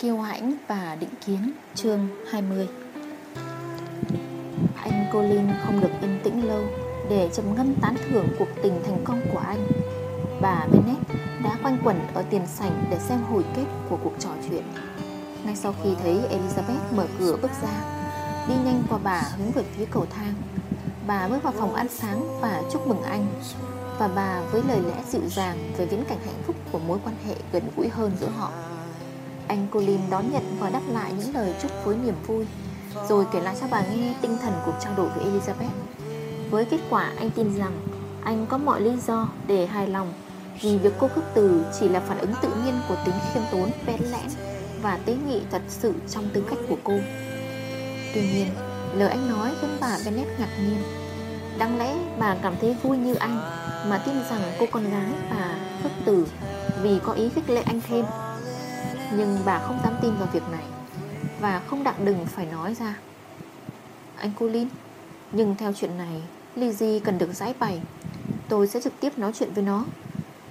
Kiêu hãnh và định kiến, chương 20 Anh Colin không được yên tĩnh lâu Để trầm ngâm tán thưởng cuộc tình thành công của anh. Bà Bennett đã quanh quẩn ở tiền sảnh Để xem hồi kết của cuộc trò chuyện. Ngay sau khi thấy Elizabeth mở cửa bước ra, Đi nhanh qua bà hướng về phía cầu thang. Bà bước vào phòng ăn sáng và chúc mừng anh. Và bà với lời lẽ dịu dàng Về viễn cảnh hạnh phúc của mối quan hệ gần gũi hơn giữa họ anh Colin đón nhận và đáp lại những lời chúc với niềm vui. Rồi kể lại cho bà nghe tinh thần cuộc trao đổi với Elizabeth. Với kết quả anh tin rằng anh có mọi lý do để hài lòng Vì việc cô khước từ chỉ là phản ứng tự nhiên của tính khiêm tốn, bén lẽn Và tế nhị thật sự trong tính cách của cô. Tuy nhiên, lời anh nói khiến bà Bennett ngạc nhiên. Đáng lẽ bà cảm thấy vui như anh Mà tin rằng cô con gái bà khước từ Vì có ý khích lệ anh thêm nhưng bà không dám tin vào việc này Và không đặng đừng phải nói ra. Anh Colin Nhưng theo chuyện này Lizzie cần được giải bày. Tôi sẽ trực tiếp nói chuyện với nó.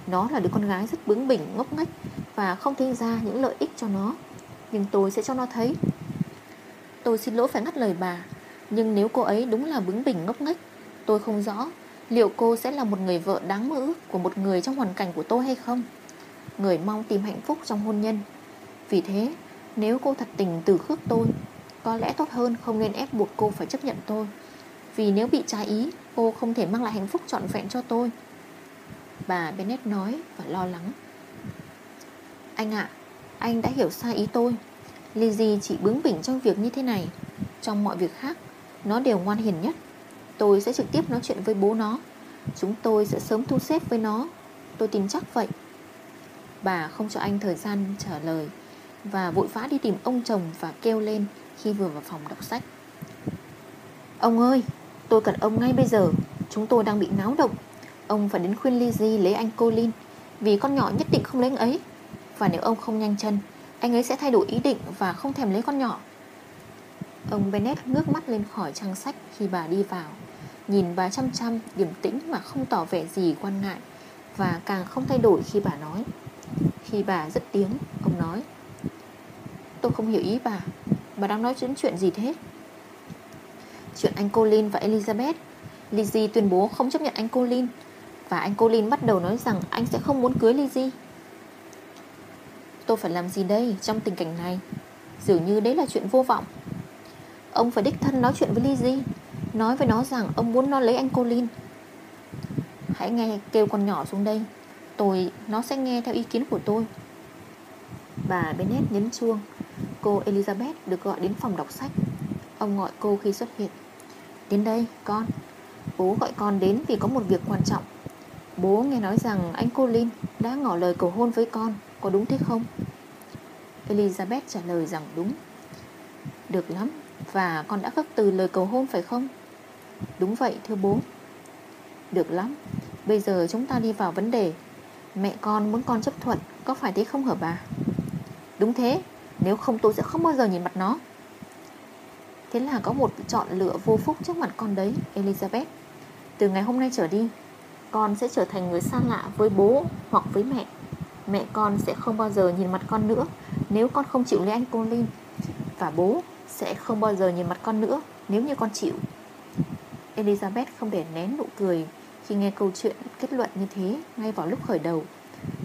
Nó là đứa con gái rất bướng bỉnh, ngốc nghếch Và không thấy ra những lợi ích cho nó. Nhưng tôi sẽ cho nó thấy. Tôi xin lỗi phải ngắt lời bà Nhưng nếu cô ấy đúng là bướng bỉnh ngốc nghếch Tôi không rõ Liệu cô sẽ là một người vợ đáng mơ ước Của một người trong hoàn cảnh của tôi hay không. Người mong tìm hạnh phúc trong hôn nhân vì thế, nếu cô thật tình từ khước tôi, Có lẽ tốt hơn không nên ép buộc cô phải chấp nhận tôi. Vì nếu bị trái ý, Cô không thể mang lại hạnh phúc trọn vẹn cho tôi. Bà Bennett nói và lo lắng. Anh ạ, Anh đã hiểu sai ý tôi. Lizzie chỉ bướng bỉnh trong việc như thế này. Trong mọi việc khác, Nó đều ngoan hiền nhất. Tôi sẽ trực tiếp nói chuyện với bố nó. Chúng tôi sẽ sớm thu xếp với nó. Tôi tin chắc vậy. Bà không cho anh thời gian trả lời và vội vã đi tìm ông chồng và kêu lên Khi vừa vào phòng đọc sách. Ông ơi Tôi cần ông ngay bây giờ. Chúng tôi đang bị náo động. Ông phải đến khuyên Lizzie lấy anh Colin Vì con nhỏ nhất định không lấy anh ấy. Và nếu ông không nhanh chân Anh ấy sẽ thay đổi ý định và không thèm lấy con nhỏ. Ông Bennett ngước mắt lên khỏi trang sách Khi bà đi vào Nhìn bà chăm chăm, điềm tĩnh mà không tỏ vẻ gì quan ngại Và càng không thay đổi khi bà nói. Khi bà dứt tiếng Ông nói Tôi không hiểu ý bà. Bà đang nói chuyện chuyện gì thế? Chuyện anh Colin và Elizabeth. Lizzie tuyên bố không chấp nhận anh Colin Và anh Colin bắt đầu nói rằng Anh sẽ không muốn cưới Lizzie Tôi phải làm gì đây Trong tình cảnh này? Dường như đấy là chuyện vô vọng. Ông phải đích thân nói chuyện với Lizzie Nói với nó rằng ông muốn nó lấy anh Colin. Hãy nghe kêu con nhỏ xuống đây. Tôi, Nó sẽ nghe theo ý kiến của tôi. Bà Bennett nhấn chuông. Cô Elizabeth được gọi đến phòng đọc sách. Ông gọi cô khi xuất hiện. Đến đây, con. Bố gọi con đến vì có một việc quan trọng. Bố nghe nói rằng anh Colin đã ngỏ lời cầu hôn với con, Có đúng thế không? Elizabeth trả lời rằng đúng. Được lắm, Và con đã khắc từ lời cầu hôn, phải không? Đúng vậy, thưa bố. Được lắm, Bây giờ chúng ta đi vào vấn đề. Mẹ con muốn con chấp thuận, Có phải thế không hả bà? Đúng thế nếu không tôi sẽ không bao giờ nhìn mặt nó. Thế là có một chọn lựa vô phúc trước mặt con đấy, Elizabeth. Từ ngày hôm nay trở đi, Con sẽ trở thành người xa lạ với bố hoặc với mẹ. Mẹ con sẽ không bao giờ nhìn mặt con nữa Nếu con không chịu lấy anh Colin. Và bố sẽ không bao giờ nhìn mặt con nữa Nếu như con chịu. Elizabeth không để nén nụ cười Khi nghe câu chuyện kết luận như thế Ngay vào lúc khởi đầu.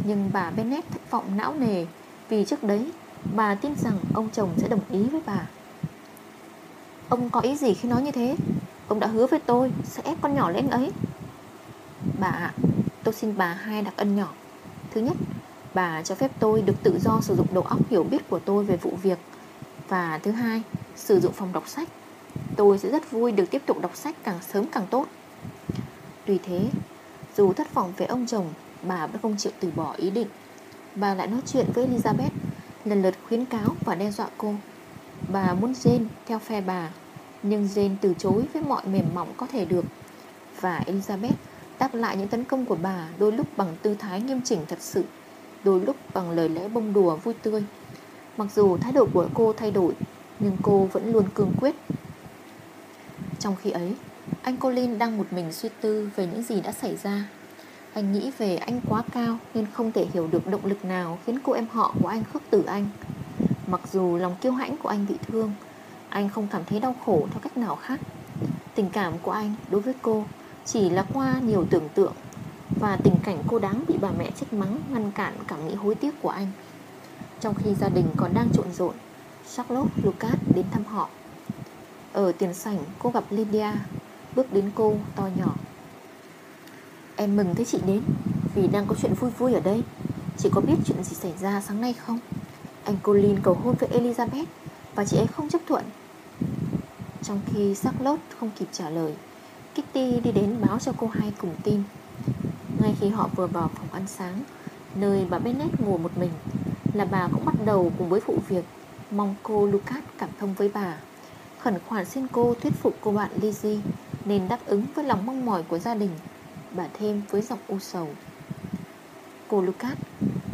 Nhưng bà Bennett thất vọng não nề Vì trước đấy Bà tin rằng ông chồng sẽ đồng ý với bà. Ông có ý gì khi nói như thế? Ông đã hứa với tôi Sẽ ép con nhỏ lên ấy. Bà ạ, Tôi xin bà hai đặc ân nhỏ. Thứ nhất, Bà cho phép tôi được tự do sử dụng đầu óc hiểu biết của tôi về vụ việc. Và thứ hai, Sử dụng phòng đọc sách. Tôi sẽ rất vui được tiếp tục đọc sách càng sớm càng tốt. Tuy thế, Dù thất vọng về ông chồng, Bà vẫn không chịu từ bỏ ý định. Bà lại nói chuyện với Elizabeth lần lượt khuyến cáo và đe dọa cô. Bà muốn Jane theo phe bà, Nhưng Jane từ chối với mọi mềm mỏng có thể được. Và Elizabeth đáp lại những tấn công của bà Đôi lúc bằng tư thái nghiêm chỉnh thật sự, Đôi lúc bằng lời lẽ bông đùa vui tươi. Mặc dù thái độ của cô thay đổi, Nhưng cô vẫn luôn cương quyết. Trong khi ấy, Anh Colin đang một mình suy tư Về những gì đã xảy ra anh nghĩ về anh quá cao Nên không thể hiểu được động lực nào Khiến cô em họ của anh khước từ anh. Mặc dù lòng kiêu hãnh của anh bị thương, Anh không cảm thấy đau khổ theo cách nào khác. Tình cảm của anh đối với cô Chỉ là qua nhiều tưởng tượng Và tình cảnh cô đáng bị bà mẹ trách mắng, Ngăn cản cảm nghĩ hối tiếc của anh. Trong khi gia đình còn đang trộn rộn, Charlotte, Lucas đến thăm họ. Ở tiền sảnh, cô gặp Lydia, Bước đến cô to nhỏ. Em mừng thấy chị đến, Vì đang có chuyện vui vui ở đây. Chị có biết chuyện gì xảy ra sáng nay không? Anh Colin cầu hôn với Elizabeth, Và chị ấy không chấp thuận. Trong khi Charlotte không kịp trả lời, Kitty đi đến báo cho cô hai cùng tin. Ngay khi họ vừa vào phòng ăn sáng, Nơi bà Bennett ngồi một mình, Là bà cũng bắt đầu cùng với vụ việc, Mong cô Lucas cảm thông với bà. Khẩn khoản xin cô thuyết phục cô bạn Lizzie, Nên đáp ứng với lòng mong mỏi của gia đình. Bà thêm với giọng u sầu. Cô Lucas,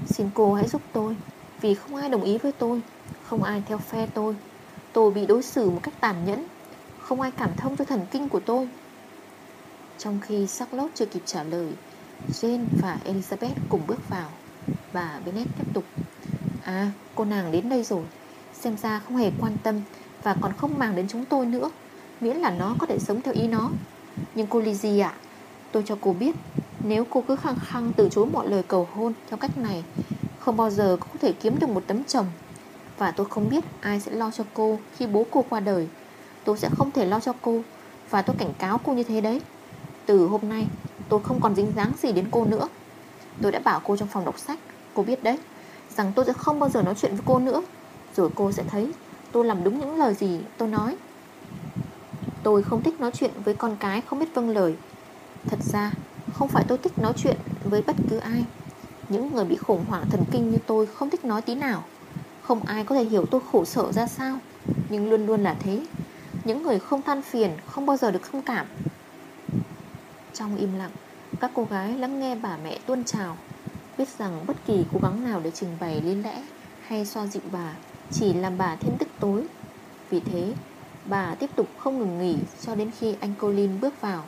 Xin cô hãy giúp tôi, Vì không ai đồng ý với tôi, Không ai theo phe tôi. Tôi bị đối xử một cách tàn nhẫn, Không ai cảm thông cho thần kinh của tôi. Trong khi Charlotte chưa kịp trả lời, Jane và Elizabeth cùng bước vào. Bà Bennett tiếp tục À cô nàng đến đây rồi, Xem ra không hề quan tâm Và còn không màng đến chúng tôi nữa, Miễn là nó có thể sống theo ý nó. Nhưng cô Lizzie ạ Tôi cho cô biết, Nếu cô cứ khăng khăng từ chối mọi lời cầu hôn Theo cách này, Không bao giờ có thể kiếm được một tấm chồng. Và tôi không biết ai sẽ lo cho cô Khi bố cô qua đời. Tôi sẽ không thể lo cho cô, Và tôi cảnh cáo cô như thế đấy. Từ hôm nay, tôi không còn dính dáng gì đến cô nữa. Tôi đã bảo cô trong phòng đọc sách, Cô biết đấy, Rằng tôi sẽ không bao giờ nói chuyện với cô nữa. Rồi cô sẽ thấy tôi làm đúng những lời gì tôi nói. Tôi không thích nói chuyện với con cái không biết vâng lời. Thật ra, không phải tôi thích nói chuyện với bất cứ ai. Những người bị khủng hoảng thần kinh như tôi không thích nói tí nào. Không ai có thể hiểu tôi khổ sở ra sao. Nhưng luôn luôn là thế. Những người không than phiền, không bao giờ được thông cảm. Trong im lặng, Các cô gái lắng nghe bà mẹ tuôn trào. Biết rằng bất kỳ cố gắng nào để trình bày lý lẽ Hay xoa dịu bà Chỉ làm bà thêm tức tối. Vì thế, bà tiếp tục không ngừng nghỉ Cho đến khi anh Colin bước vào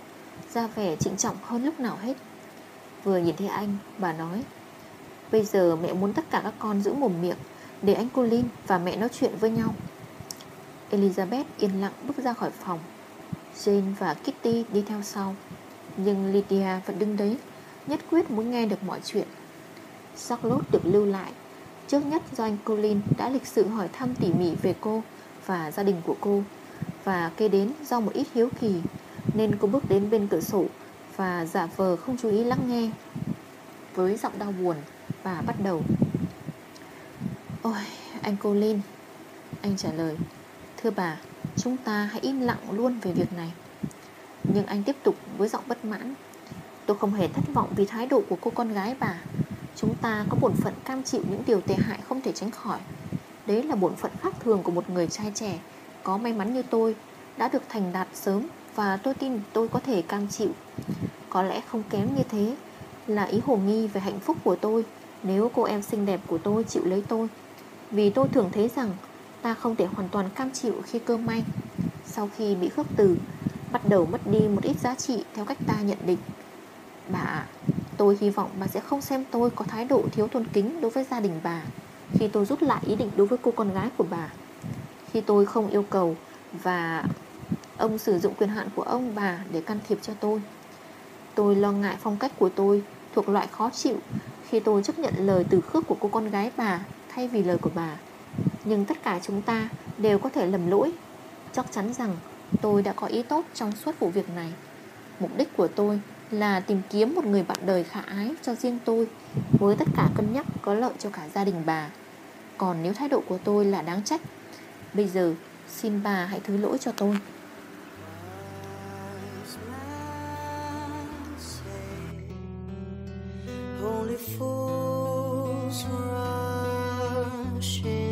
ra vẻ trịnh trọng hơn lúc nào hết. Vừa nhìn thấy anh, Bà nói, Bây giờ mẹ muốn tất cả các con giữ mồm miệng Để anh Colin và mẹ nói chuyện với nhau. Elizabeth yên lặng bước ra khỏi phòng. Jane và Kitty đi theo sau, Nhưng Lydia vẫn đứng đấy, Nhất quyết muốn nghe được mọi chuyện. Charlotte được lưu lại. Trước nhất do anh Colin đã lịch sự hỏi thăm tỉ mỉ về cô Và gia đình của cô, Và kế đến do một ít hiếu kỳ nên cô bước đến bên cửa sổ Và giả vờ không chú ý lắng nghe Với giọng đau buồn Và bắt đầu. Ôi, anh cô Linh, Anh trả lời, Thưa bà, Chúng ta hãy im lặng luôn về việc này. Nhưng anh tiếp tục với giọng bất mãn, Tôi không hề thất vọng vì thái độ của cô con gái bà. Chúng ta có bổn phận cam chịu những điều tệ hại không thể tránh khỏi. Đấy là bổn phận khác thường của một người trai trẻ, Có may mắn như tôi, Đã được thành đạt sớm và tôi tin tôi có thể cam chịu. Có lẽ không kém như thế, Là ý hồ nghi về hạnh phúc của tôi Nếu cô em xinh đẹp của tôi chịu lấy tôi. Vì tôi thường thấy rằng Ta không thể hoàn toàn cam chịu khi cơ may. Sau khi bị khước từ, Bắt đầu mất đi một ít giá trị Theo cách ta nhận định. Bà, Tôi hy vọng bà sẽ không xem tôi có thái độ thiếu tôn kính đối với gia đình bà Khi tôi rút lại ý định đối với cô con gái của bà. Khi tôi không yêu cầu Và Ông sử dụng quyền hạn của ông bà để can thiệp cho tôi. Tôi lo ngại phong cách của tôi thuộc loại khó chịu Khi tôi chấp nhận lời từ khước của cô con gái bà thay vì lời của bà. Nhưng tất cả chúng ta đều có thể lầm lỗi. Chắc chắn rằng tôi đã có ý tốt trong suốt vụ việc này. Mục đích của tôi là tìm kiếm một người bạn đời khả ái cho riêng tôi, Với tất cả cân nhắc có lợi cho cả gia đình bà. Còn nếu thái độ của tôi là đáng trách, Bây giờ xin bà hãy thứ lỗi cho tôi. Fools rushing